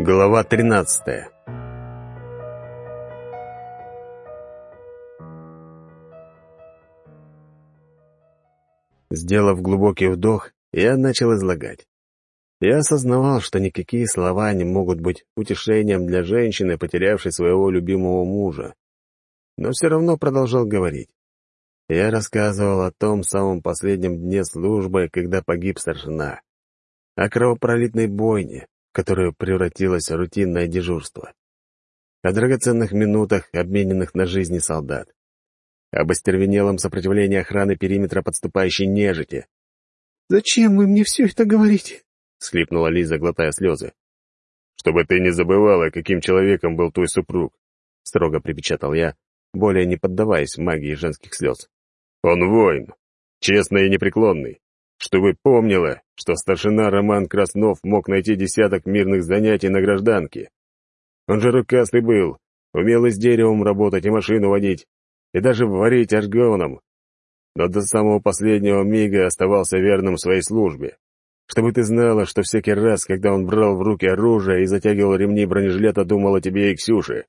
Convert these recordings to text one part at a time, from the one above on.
Глава 13 Сделав глубокий вдох, я начал излагать. Я осознавал, что никакие слова не могут быть утешением для женщины, потерявшей своего любимого мужа. Но все равно продолжал говорить. Я рассказывал о том самом последнем дне службы, когда погиб старшина, о кровопролитной бойне, которое превратилось в рутинное дежурство. О драгоценных минутах, обмененных на жизни солдат. Об остервенелом сопротивлении охраны периметра подступающей нежити. «Зачем вы мне все это говорите?» — схлипнула Лиза, глотая слезы. «Чтобы ты не забывала, каким человеком был твой супруг», — строго припечатал я, более не поддаваясь магии женских слез. «Он воин, честный и непреклонный чтобы помнила, что старшина Роман Краснов мог найти десяток мирных занятий на гражданке. Он же рукастый был, умел и с деревом работать, и машину водить, и даже варить аргоном. Но до самого последнего мига оставался верным своей службе. Чтобы ты знала, что всякий раз, когда он брал в руки оружие и затягивал ремни бронежилета, думал о тебе и Ксюше.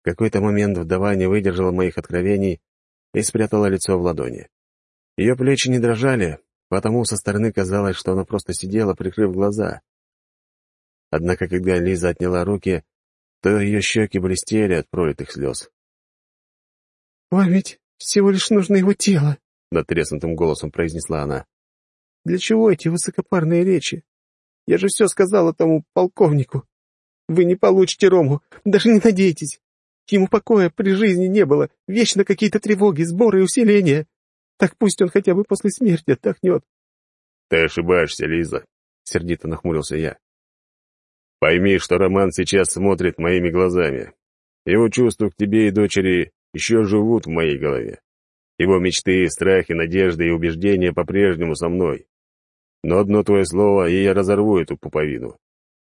В какой-то момент вдова не выдержала моих откровений и спрятала лицо в ладони. Ее плечи не дрожали, потому со стороны казалось, что она просто сидела, прикрыв глаза. Однако, когда Лиза отняла руки, то ее щеки блестели от пролитых слез. «Вам ведь всего лишь нужно его тело», — натреснутым голосом произнесла она. «Для чего эти высокопарные речи? Я же все сказала тому полковнику. Вы не получите Рому, даже не надейтесь. Ему покоя при жизни не было, вечно какие-то тревоги, сборы и усиления. Так пусть он хотя бы после смерти отдохнет. — Ты ошибаешься, Лиза, — сердито нахмурился я. — Пойми, что Роман сейчас смотрит моими глазами. Его чувства к тебе и дочери еще живут в моей голове. Его мечты, страхи, надежды и убеждения по-прежнему со мной. Но одно твое слово, и я разорву эту пуповину.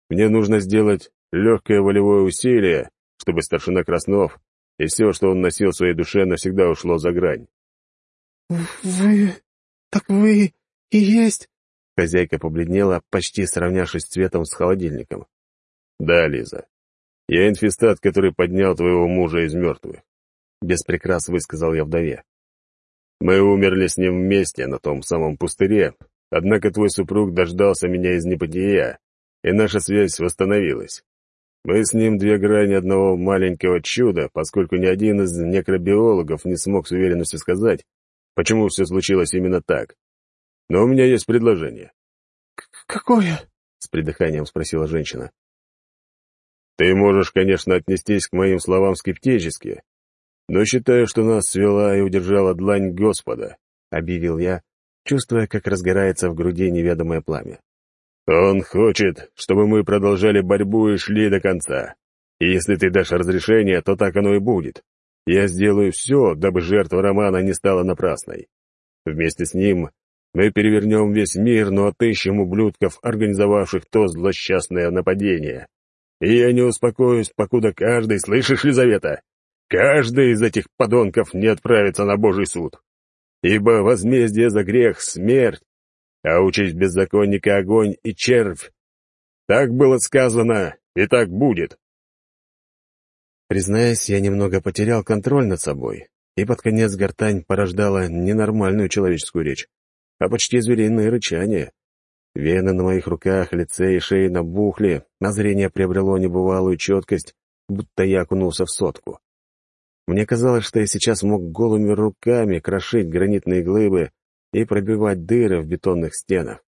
Мне нужно сделать легкое волевое усилие, чтобы старшина Краснов и все, что он носил в своей душе, навсегда ушло за грань. «Вы... так вы и есть...» Хозяйка побледнела, почти сравнявшись цветом с холодильником. «Да, Лиза. Я инфестат, который поднял твоего мужа из мертвых», — без высказал я вдове. «Мы умерли с ним вместе на том самом пустыре, однако твой супруг дождался меня из небытия, и наша связь восстановилась. Мы с ним две грани одного маленького чуда, поскольку ни один из некробиологов не смог с уверенностью сказать, почему все случилось именно так. Но у меня есть предложение. «Какое?» — с придыханием спросила женщина. «Ты можешь, конечно, отнестись к моим словам скептически, но считаю, что нас свела и удержала длань Господа», — объявил я, чувствуя, как разгорается в груди неведомое пламя. «Он хочет, чтобы мы продолжали борьбу и шли до конца. И если ты дашь разрешение, то так оно и будет. Я сделаю все, дабы жертва Романа не стала напрасной. Вместе с ним мы перевернем весь мир, но отыщем ублюдков, организовавших то злосчастное нападение. И я не успокоюсь, покуда каждый, слышишь, Лизавета, каждый из этих подонков не отправится на Божий суд. Ибо возмездие за грех — смерть, а участь беззаконника — огонь и червь. Так было сказано, и так будет. Признаюсь, я немного потерял контроль над собой, и под конец гортань порождала ненормальную человеческую речь, а почти звериное рычание. Вены на моих руках, лице и шее набухли, а зрение приобрело небывалую четкость, будто я окунулся в сотку. Мне казалось, что я сейчас мог голыми руками крошить гранитные глыбы и пробивать дыры в бетонных стенах.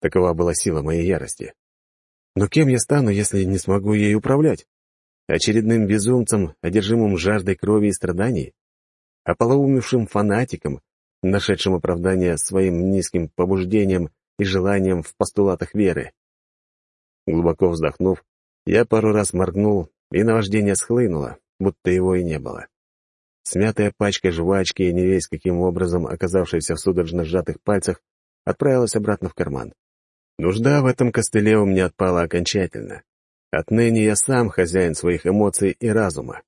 Такова была сила моей ярости. Но кем я стану, если не смогу ей управлять? Очередным безумцем, одержимым жаждой крови и страданий, ополоумевшим фанатиком, нашедшим оправдание своим низким побуждением и желанием в постулатах веры. Глубоко вздохнув, я пару раз моргнул, и наваждение схлынуло, будто его и не было. Смятая пачка жвачки, не весь каким образом оказавшаяся в судорожно сжатых пальцах, отправилась обратно в карман. Нужда в этом костыле у меня отпала окончательно. Отныне я сам хозяин своих эмоций и разума.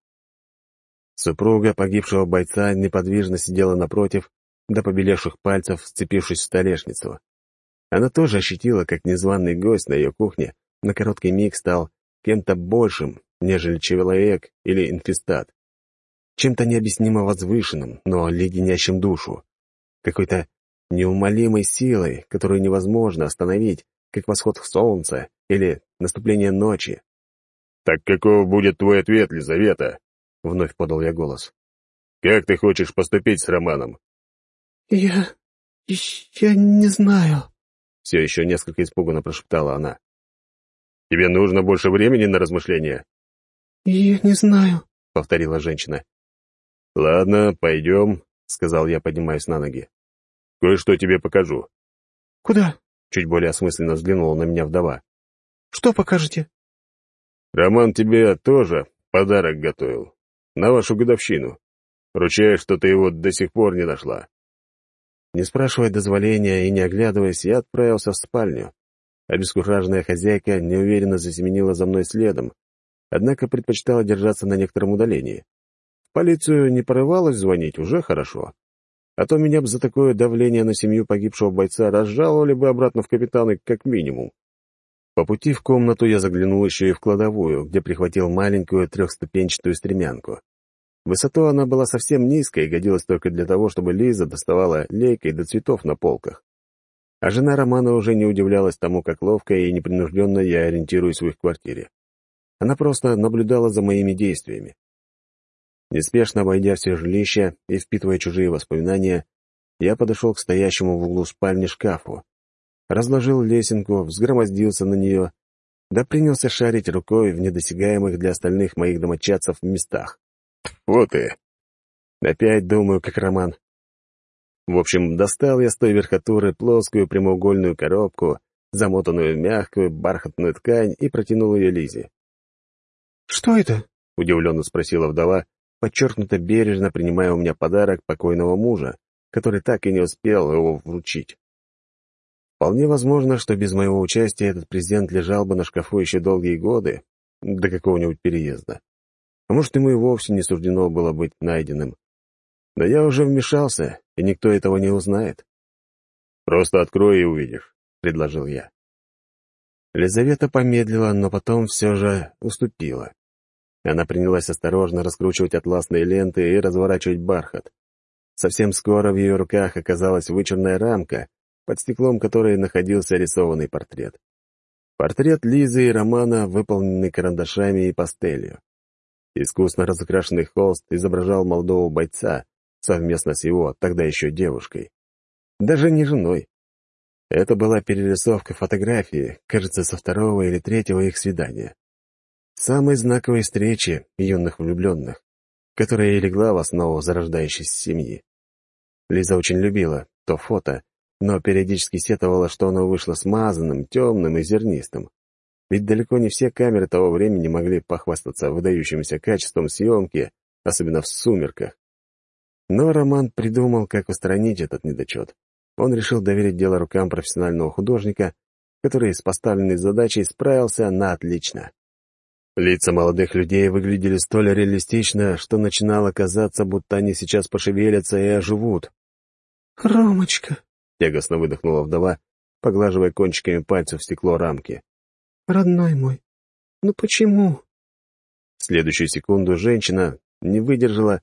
Супруга погибшего бойца неподвижно сидела напротив, до побелевших пальцев, сцепившись в столешницу. Она тоже ощутила, как незваный гость на ее кухне на короткий миг стал кем-то большим, нежели человек или инфестат. Чем-то необъяснимо возвышенным, но леденящим душу. Какой-то неумолимой силой, которую невозможно остановить, как восход солнца или наступление ночи. «Так каков будет твой ответ, Лизавета?» — вновь подал я голос. «Как ты хочешь поступить с Романом?» «Я... я не знаю», — все еще несколько испуганно прошептала она. «Тебе нужно больше времени на размышления?» «Я не знаю», — повторила женщина. «Ладно, пойдем», — сказал я, поднимаясь на ноги. «Кое-что тебе покажу». «Куда?» — чуть более осмысленно взглянула на меня вдова. «Что покажете?» Роман тебе тоже подарок готовил. На вашу годовщину. Ручаюсь, что ты его до сих пор не нашла. Не спрашивая дозволения и не оглядываясь, я отправился в спальню. Обескураженная хозяйка неуверенно засеменила за мной следом, однако предпочитала держаться на некотором удалении. В полицию не порывалась звонить, уже хорошо. А то меня бы за такое давление на семью погибшего бойца разжаловали бы обратно в капитаны как минимум. По пути в комнату я заглянул еще и в кладовую, где прихватил маленькую трехступенчатую стремянку. Высоту она была совсем низкой и годилась только для того, чтобы Лиза доставала лейкой до цветов на полках. А жена Романа уже не удивлялась тому, как ловко и непринужденно я ориентируюсь в их квартире. Она просто наблюдала за моими действиями. Неспешно обойдя все жилище и впитывая чужие воспоминания, я подошел к стоящему в углу спальни шкафу, разложил лесенку, взгромоздился на нее, да принялся шарить рукой в недосягаемых для остальных моих домочадцев местах. Вот и... Опять думаю, как роман. В общем, достал я с той верхотуры плоскую прямоугольную коробку, замотанную в мягкую бархатную ткань, и протянул ее Лизе. «Что это?» — удивленно спросила вдова, подчеркнуто бережно принимая у меня подарок покойного мужа, который так и не успел его вручить. Вполне возможно, что без моего участия этот презент лежал бы на шкафу еще долгие годы, до какого-нибудь переезда. А может, ему и вовсе не суждено было быть найденным. Но я уже вмешался, и никто этого не узнает. «Просто открой и увидишь», — предложил я. Лизавета помедлила, но потом все же уступила. Она принялась осторожно раскручивать атласные ленты и разворачивать бархат. Совсем скоро в ее руках оказалась вычурная рамка, под стеклом которой находился рисованный портрет. Портрет Лизы и Романа, выполненный карандашами и пастелью. Искусно разукрашенный холст изображал молодого бойца совместно с его, тогда еще девушкой. Даже не женой. Это была перерисовка фотографии, кажется, со второго или третьего их свидания. Самой знаковой встречи юных влюбленных, которая и легла в основу зарождающейся семьи. Лиза очень любила то фото, но периодически сетовала, что оно вышло смазанным, темным и зернистым. Ведь далеко не все камеры того времени могли похвастаться выдающимся качеством съемки, особенно в сумерках. Но Роман придумал, как устранить этот недочет. Он решил доверить дело рукам профессионального художника, который с поставленной задачей справился на отлично. Лица молодых людей выглядели столь реалистично, что начинало казаться, будто они сейчас пошевелятся и оживут. «Ромочка», — тягостно выдохнула вдова, поглаживая кончиками пальцев стекло рамки. «Родной мой, ну почему?» В следующую секунду женщина не выдержала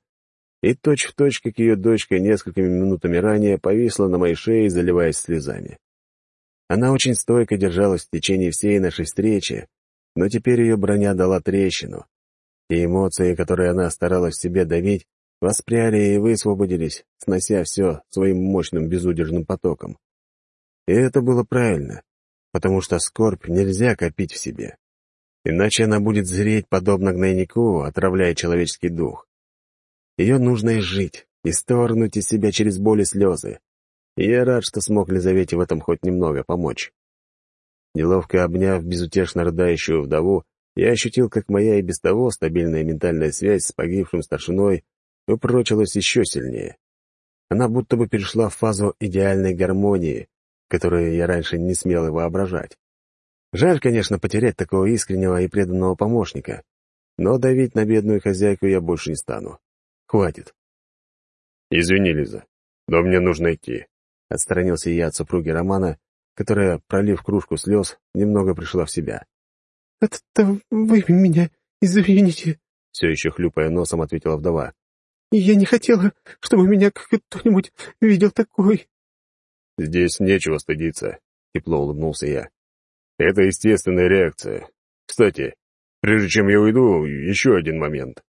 и точь-в-точь, точь, как ее дочка несколькими минутами ранее, повисла на моей шее, заливаясь слезами. Она очень стойко держалась в течение всей нашей встречи, но теперь ее броня дала трещину, и эмоции, которые она старалась в себе давить, воспряли и высвободились, снося все своим мощным безудержным потоком. И это было правильно, потому что скорбь нельзя копить в себе. Иначе она будет зреть, подобно гнойнику, отравляя человеческий дух. Ее нужно изжить, исторгнуть из себя через боль и слезы. И я рад, что смог Лизавете в этом хоть немного помочь. Неловко обняв безутешно рыдающую вдову, я ощутил, как моя и без того стабильная ментальная связь с погибшим старшиной упрочилась еще сильнее. Она будто бы перешла в фазу идеальной гармонии, которую я раньше не смел и воображать. Жаль, конечно, потерять такого искреннего и преданного помощника, но давить на бедную хозяйку я больше не стану. Хватит. «Извини, Лиза, но мне нужно идти», — отстранился я от супруги Романа, которая, пролив кружку слез, немного пришла в себя. «Это вы меня извините», — все еще хлюпая носом ответила вдова. «Я не хотела, чтобы меня кто-нибудь видел такой». «Здесь нечего стыдиться», — тепло улыбнулся я. «Это естественная реакция. Кстати, прежде чем я уйду, еще один момент».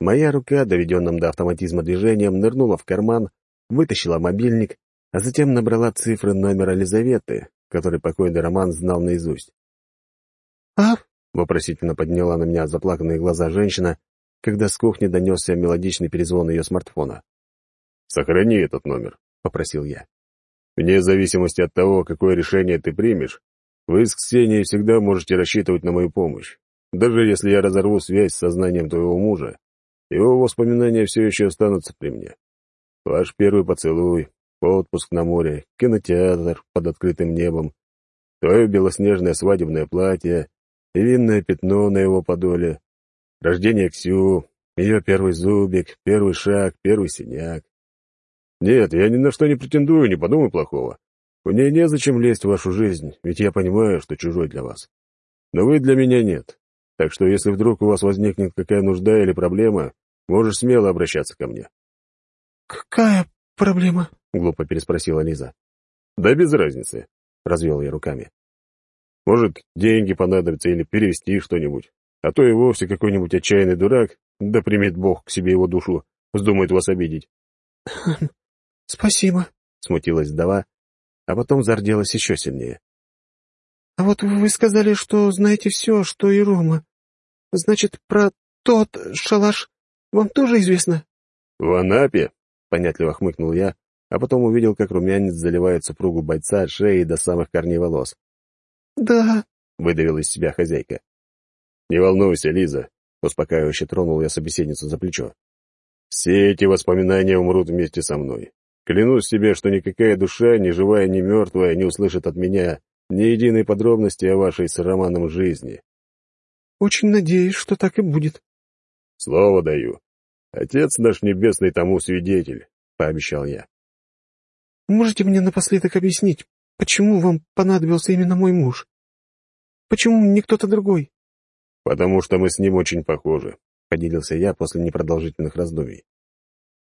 Моя рука, доведенным до автоматизма движением, нырнула в карман, вытащила мобильник, а затем набрала цифры номера Лизаветы, который покойный Роман знал наизусть. «А?» — вопросительно подняла на меня заплаканные глаза женщина, когда с кухни донесся мелодичный перезвон ее смартфона. «Сохрани этот номер», — попросил я. «Вне зависимости от того, какое решение ты примешь, вы с Ксенией всегда можете рассчитывать на мою помощь. Даже если я разорву связь с сознанием твоего мужа, его воспоминания все еще останутся при мне. Ваш первый поцелуй, отпуск на море, кинотеатр под открытым небом, твое белоснежное свадебное платье винное пятно на его подоле, рождение Ксю, ее первый зубик, первый шаг, первый синяк. Нет, я ни на что не претендую, не подумай плохого. Мне незачем лезть в вашу жизнь, ведь я понимаю, что чужой для вас. Но вы для меня нет. Так что если вдруг у вас возникнет какая нужда или проблема, можешь смело обращаться ко мне. «Какая проблема?» — глупо переспросила Лиза. «Да без разницы», — развел я руками. «Может, деньги понадобятся или перевести что-нибудь. А то и вовсе какой-нибудь отчаянный дурак, да примет Бог к себе его душу, вздумает вас обидеть». «Спасибо», — смутилась вдова, а потом зарделась еще сильнее. «А вот вы сказали, что знаете все, что и Рома. Значит, про тот шалаш вам тоже известно?» «В Анапе?» — понятливо хмыкнул я, а потом увидел, как румянец заливает супругу бойца от шеи до самых корней волос. «Да», — выдавила из себя хозяйка. «Не волнуйся, Лиза», — успокаивающе тронул я собеседницу за плечо. «Все эти воспоминания умрут вместе со мной. Клянусь себе, что никакая душа, ни живая, ни мертвая, не услышит от меня ни единой подробности о вашей с Романом жизни». «Очень надеюсь, что так и будет». «Слово даю. Отец наш небесный тому свидетель», — пообещал я. «Можете мне напоследок объяснить, почему вам понадобился именно мой муж? Почему не кто-то другой?» «Потому что мы с ним очень похожи», — поделился я после непродолжительных раздумий.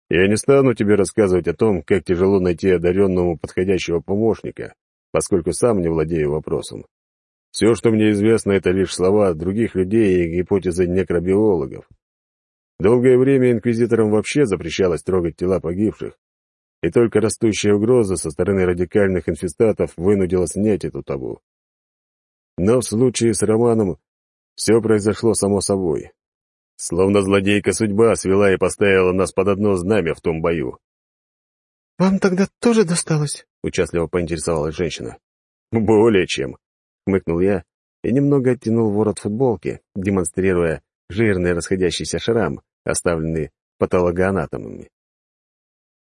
«Я не стану тебе рассказывать о том, как тяжело найти одаренному подходящего помощника, поскольку сам не владею вопросом. Все, что мне известно, это лишь слова других людей и гипотезы некробиологов. Долгое время инквизиторам вообще запрещалось трогать тела погибших, и только растущая угроза со стороны радикальных инфестатов вынудила снять эту табу. Но в случае с Романом все произошло само собой. Словно злодейка судьба свела и поставила нас под одно знамя в том бою. «Вам тогда тоже досталось?» — участливо поинтересовалась женщина. «Более чем», — хмыкнул я и немного оттянул ворот футболки, демонстрируя жирный расходящийся шрам, оставленный патологоанатомами.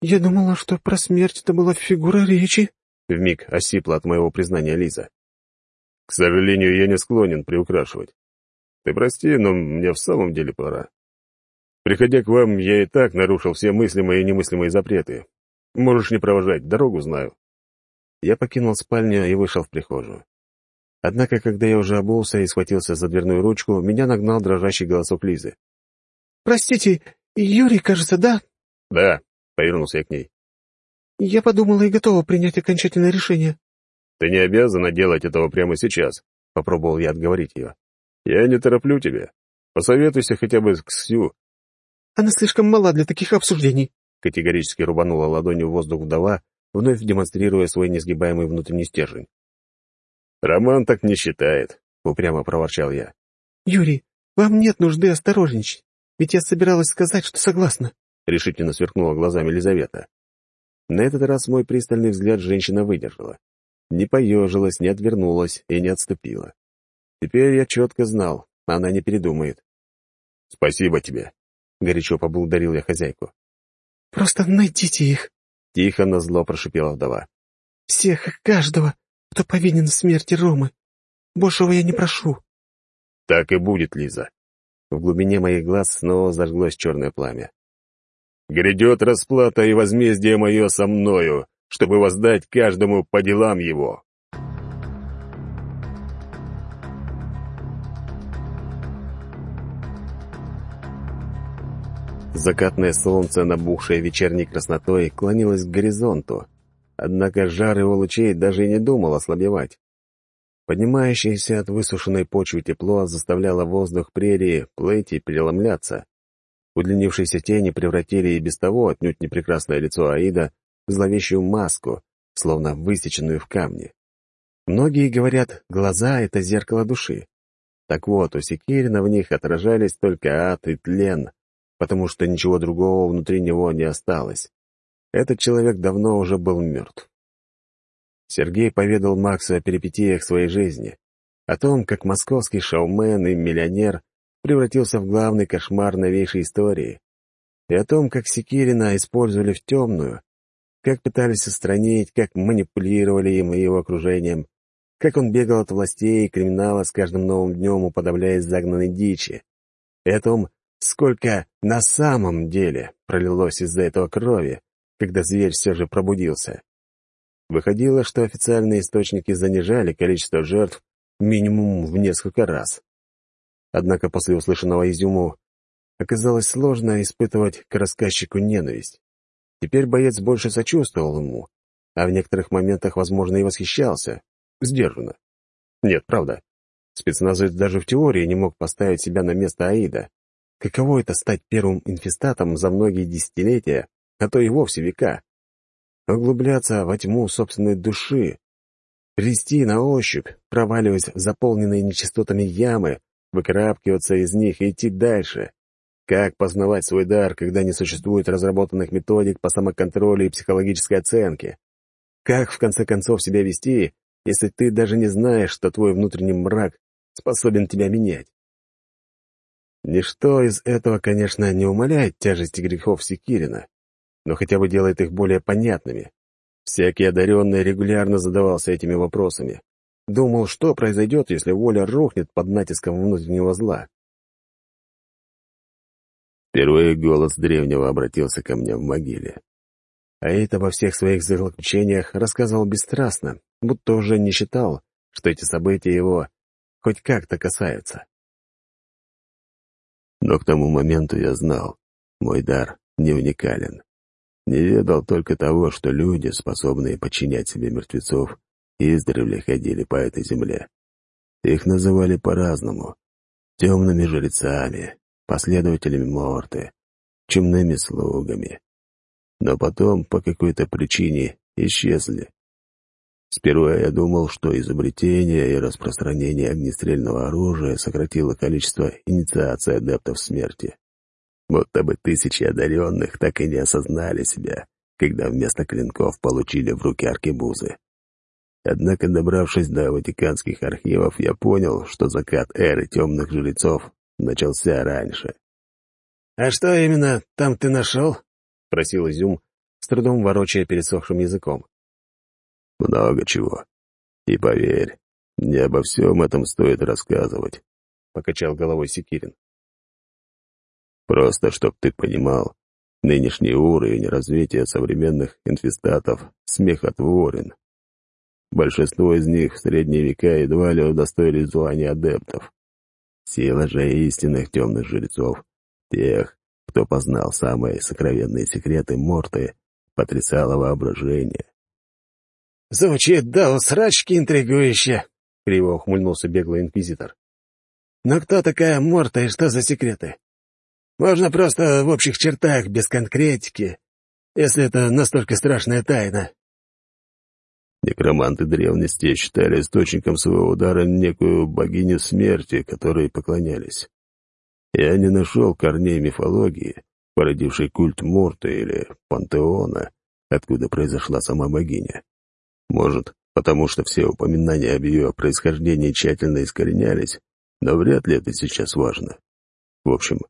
«Я думала, что про смерть это была фигура речи», — вмиг осипла от моего признания Лиза. «К сожалению, я не склонен приукрашивать. Ты прости, но мне в самом деле пора. Приходя к вам, я и так нарушил все мыслимые и немыслимые запреты. Можешь не провожать, дорогу знаю». Я покинул спальню и вышел в прихожую. Однако, когда я уже обулся и схватился за дверную ручку, меня нагнал дрожащий голосок Лизы. «Простите, Юрий, кажется, да?» «Да», — повернулся я к ней. «Я подумала и готова принять окончательное решение». «Ты не обязана делать этого прямо сейчас», — попробовал я отговорить ее. «Я не тороплю тебя. Посоветуйся хотя бы с Ксю». «Она слишком мала для таких обсуждений», — категорически рубанула ладонью в воздух вдова, вновь демонстрируя свой несгибаемый внутренний стержень. «Роман так не считает», — упрямо проворчал я. «Юрий, вам нет нужды осторожничать, ведь я собиралась сказать, что согласна», — решительно сверкнула глазами Елизавета. На этот раз мой пристальный взгляд женщина выдержала. Не поежилась, не отвернулась и не отступила. Теперь я четко знал, она не передумает. «Спасибо тебе», — горячо поблагодарил я хозяйку. «Просто найдите их», — тихо назло прошипела вдова. «Всех и каждого, кто повинен в смерти Ромы. Большего я не прошу». «Так и будет, Лиза». В глубине моих глаз снова зажглось черное пламя. Грядет расплата и возмездие мое со мною, чтобы воздать каждому по делам его. Закатное солнце, набухшее вечерней краснотой, клонилось к горизонту. Однако жар его лучей даже и не думал ослабевать. Поднимающееся от высушенной почвы тепло заставляло воздух прерии плыть и переломляться. Удлинившиеся тени превратили и без того отнюдь непрекрасное лицо Аида в зловещую маску, словно высеченную в камне. Многие говорят, глаза — это зеркало души. Так вот, у Секирина в них отражались только ад и тлен, потому что ничего другого внутри него не осталось. Этот человек давно уже был мертв. Сергей поведал Максу о перипетиях своей жизни, о том, как московский шоумен и миллионер превратился в главный кошмар новейшей истории, и о том, как Секирина использовали в темную, как пытались устранить, как манипулировали им и его окружением, как он бегал от властей и криминала с каждым новым днем, уподобляясь загнанной дичи, и о том, сколько на самом деле пролилось из-за этого крови, когда зверь все же пробудился. Выходило, что официальные источники занижали количество жертв минимум в несколько раз. Однако после услышанного изюму оказалось сложно испытывать к рассказчику ненависть. Теперь боец больше сочувствовал ему, а в некоторых моментах, возможно, и восхищался. Сдержанно. Нет, правда. Спецназовец даже в теории не мог поставить себя на место Аида. Каково это стать первым инфестатом за многие десятилетия, а то и вовсе века? углубляться во тьму собственной души, рести на ощупь, проваливаясь в заполненные нечистотами ямы, выкрапкиваться из них и идти дальше. Как познавать свой дар, когда не существует разработанных методик по самоконтролю и психологической оценке? Как, в конце концов, себя вести, если ты даже не знаешь, что твой внутренний мрак способен тебя менять? Ничто из этого, конечно, не умаляет тяжести грехов Секирина но хотя бы делает их более понятными. Всякий одаренный регулярно задавался этими вопросами. Думал, что произойдет, если воля рухнет под натиском внутреннего зла. Впервые голос древнего обратился ко мне в могиле. А это во всех своих заключениях рассказывал бесстрастно, будто уже не считал, что эти события его хоть как-то касаются. Но к тому моменту я знал, мой дар не уникален. Не ведал только того, что люди, способные подчинять себе мертвецов, издревле ходили по этой земле. Их называли по-разному. Темными жрецами, последователями Морты, чумными слугами. Но потом, по какой-то причине, исчезли. Сперва я думал, что изобретение и распространение огнестрельного оружия сократило количество инициаций адептов смерти. Будто бы тысячи одаренных так и не осознали себя, когда вместо клинков получили в руки аркебузы. Однако, добравшись до ватиканских архивов, я понял, что закат эры темных жрецов начался раньше. «А что именно там ты нашел?» — просил Изюм, с трудом ворочая пересохшим языком. «Много чего. И поверь, не обо всем этом стоит рассказывать», — покачал головой Секирин. Просто, чтоб ты понимал, нынешний уровень развития современных инфестатов смехотворен. Большинство из них в средние века едва ли удостоились звания адептов. Сила же истинных темных жрецов, тех, кто познал самые сокровенные секреты Морты, потрясала воображение. «Звучит да усрачки интригующе!» — криво ухмыльнулся беглый инквизитор. «Но кто такая Морта и что за секреты? Можно просто в общих чертах, без конкретики, если это настолько страшная тайна. Некроманты древности считали источником своего удара некую богиню смерти, которой поклонялись. Я не нашел корней мифологии, породившей культ Морты или Пантеона, откуда произошла сама богиня. Может, потому что все упоминания об ее происхождении тщательно искоренялись, но вряд ли это сейчас важно. В общем,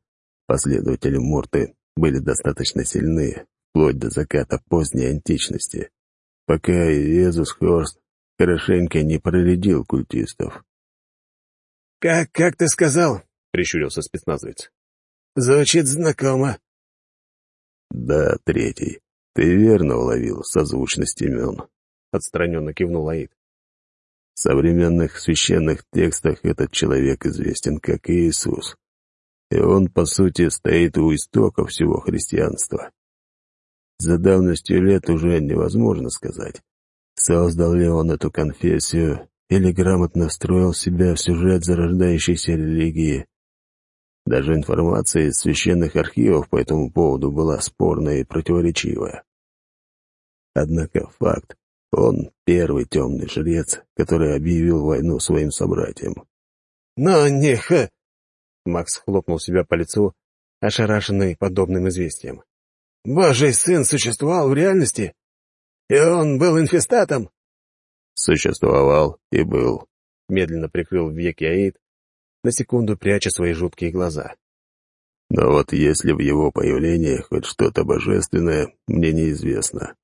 Последователи Морты были достаточно сильны, вплоть до заката поздней античности, пока Иезус Хорст хорошенько не проредил культистов. «Как, как ты сказал?» — прищурился спецназовец. «Звучит знакомо». «Да, третий. Ты верно уловил созвучность имен», — отстраненно кивнул Аид. В современных священных текстах этот человек известен как Иисус. И он, по сути, стоит у истока всего христианства. За давностью лет уже невозможно сказать, создал ли он эту конфессию или грамотно встроил себя в сюжет зарождающейся религии. Даже информация из священных архивов по этому поводу была спорная и противоречивая. Однако факт, он первый темный жрец, который объявил войну своим собратьям. «Но не х...» Макс хлопнул себя по лицу, ошарашенный подобным известием. «Божий сын существовал в реальности? И он был инфестатом?» «Существовал и был», — медленно прикрыл веки Аид, на секунду пряча свои жуткие глаза. «Но вот если в его появлении хоть что-то божественное, мне неизвестно.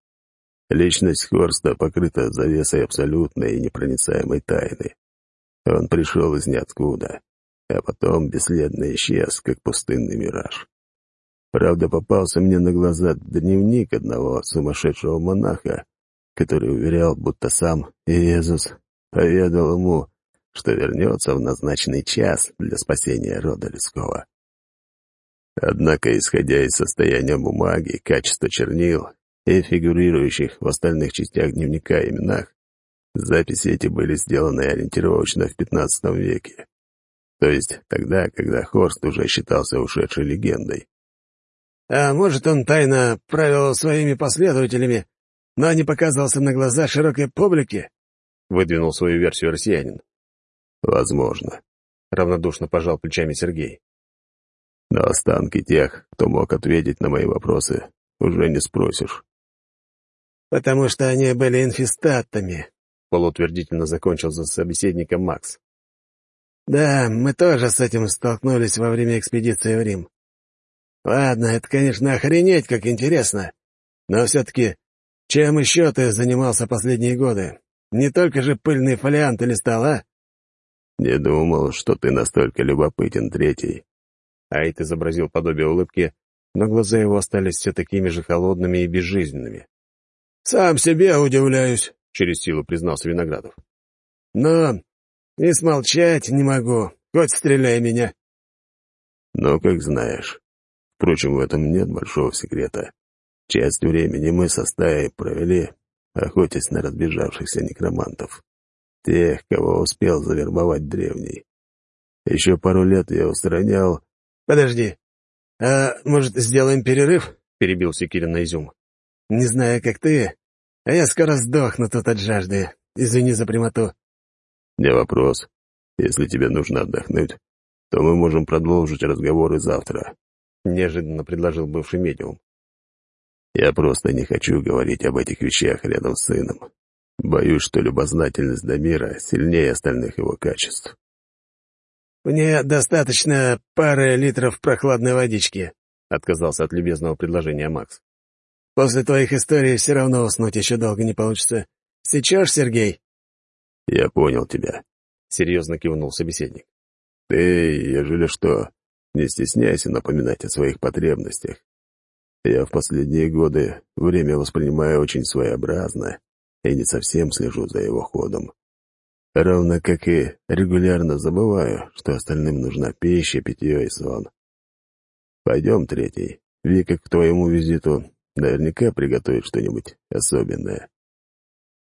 Личность Хорста покрыта завесой абсолютной и непроницаемой тайны. Он пришел из ниоткуда, а потом бесследно исчез, как пустынный мираж. Правда, попался мне на глаза дневник одного сумасшедшего монаха, который уверял, будто сам Иисус поведал ему, что вернется в назначенный час для спасения рода людского. Однако, исходя из состояния бумаги, качества чернил и фигурирующих в остальных частях дневника именах, записи эти были сделаны ориентировочно в XV веке. То есть тогда, когда Хорст уже считался ушедшей легендой. А может, он тайно правил своими последователями, но не показывался на глаза широкой публике? Выдвинул свою версию россиянин. Возможно. Равнодушно пожал плечами Сергей. Но останки тех, кто мог ответить на мои вопросы, уже не спросишь. «Потому что они были инфестатами», — полуутвердительно закончил за собеседником Макс. «Да, мы тоже с этим столкнулись во время экспедиции в Рим. Ладно, это, конечно, охренеть, как интересно. Но все-таки, чем еще ты занимался последние годы? Не только же пыльный фолиант листал, а?» «Не думал, что ты настолько любопытен, третий». Айт изобразил подобие улыбки, но глаза его остались все такими же холодными и безжизненными. «Сам себе удивляюсь», — через силу признался Виноградов. «Но и смолчать не могу, хоть стреляй меня». «Ну, как знаешь. Впрочем, в этом нет большого секрета. Часть времени мы со стаей провели, охотясь на разбежавшихся некромантов. Тех, кого успел завербовать древний. Еще пару лет я устранял... «Подожди. А может, сделаем перерыв?» — перебил Секирин на изюм. «Не знаю, как ты, а я скоро сдохну тут от жажды. Извини за прямоту». «Не вопрос. Если тебе нужно отдохнуть, то мы можем продолжить разговоры завтра. — неожиданно предложил бывший медиум. «Я просто не хочу говорить об этих вещах рядом с сыном. Боюсь, что любознательность Дамира сильнее остальных его качеств». «Мне достаточно пары литров прохладной водички», — отказался от любезного предложения Макс. «После твоих историй все равно уснуть еще долго не получится. Сечешь, Сергей?» «Я понял тебя», — серьезно кивнул собеседник. «Ты, ежели что, не стесняйся напоминать о своих потребностях. Я в последние годы время воспринимаю очень своеобразно и не совсем слежу за его ходом. Равно как и регулярно забываю, что остальным нужна пища, питье и сон. Пойдем, третий. Вика к твоему визиту наверняка приготовит что-нибудь особенное.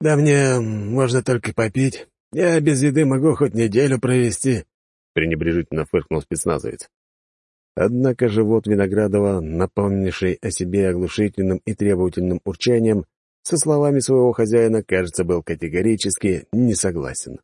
Да мне можно только попить. Я без еды могу хоть неделю провести, — пренебрежительно фыркнул спецназовец. Однако живот Виноградова, напомнивший о себе оглушительным и требовательным урчанием, со словами своего хозяина, кажется, был категорически не согласен.